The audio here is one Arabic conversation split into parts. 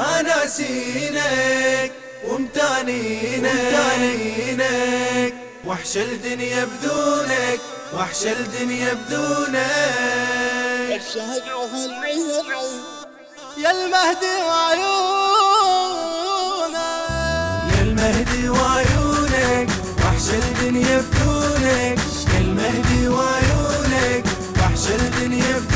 ما ناسينك ومتانينك. وحش الدنيا بدونك. وحش الدنيا بدونك. الشهد يا المهدي وعيونك. يا المهدي وعيونك. وحش الدنيا بدونك. يا المهدي وعيونك. وحش الدنيا بدونك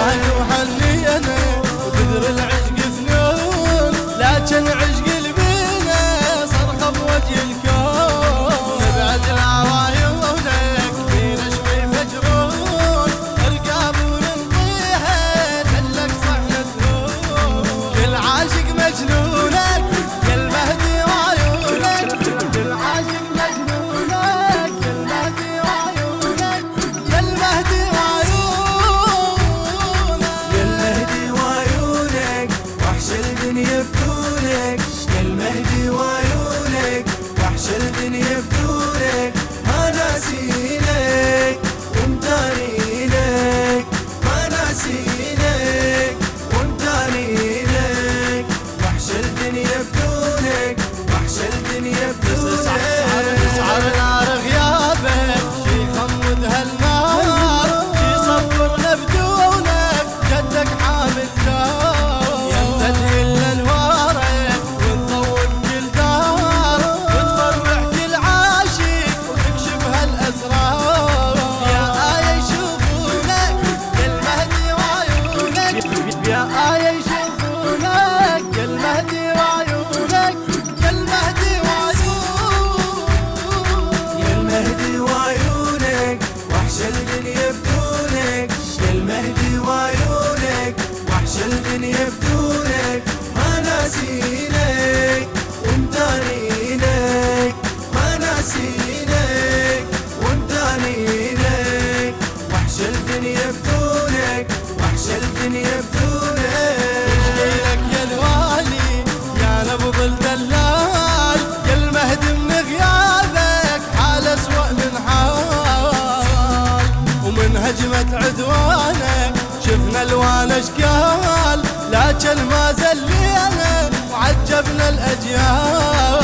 بدونك عشاق الدنيا بدونك لك يا الوالي يا نبض الدلال يا المهدي من غيابك حال أسوأ من حال. ومن هجمة عدوانك شفنا ألوان أشكال. لكن ما زلينا وعجبنا الأجيال.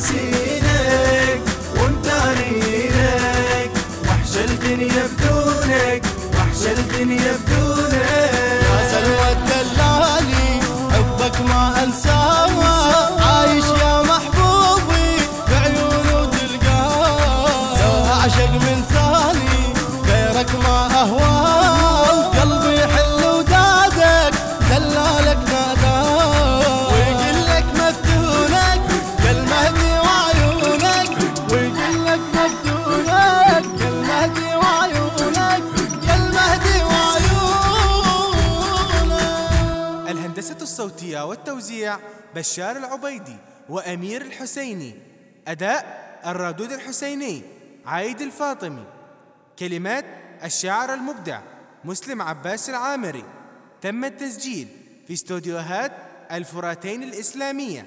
ناسينك ومدارينك وحش الدنيا بدونك وحش الدنيا بدونك. يا المهدي وعيونك يا المهدي وعيونك. الهندسة الصوتية والتوزيع بشار العبيدي وأمير الحسيني أداء الرادود الحسيني عايد الفاطمي. كلمات الشاعر المبدع مسلم عباس العامري. تم التسجيل في استوديوهات الفراتين الإسلامية.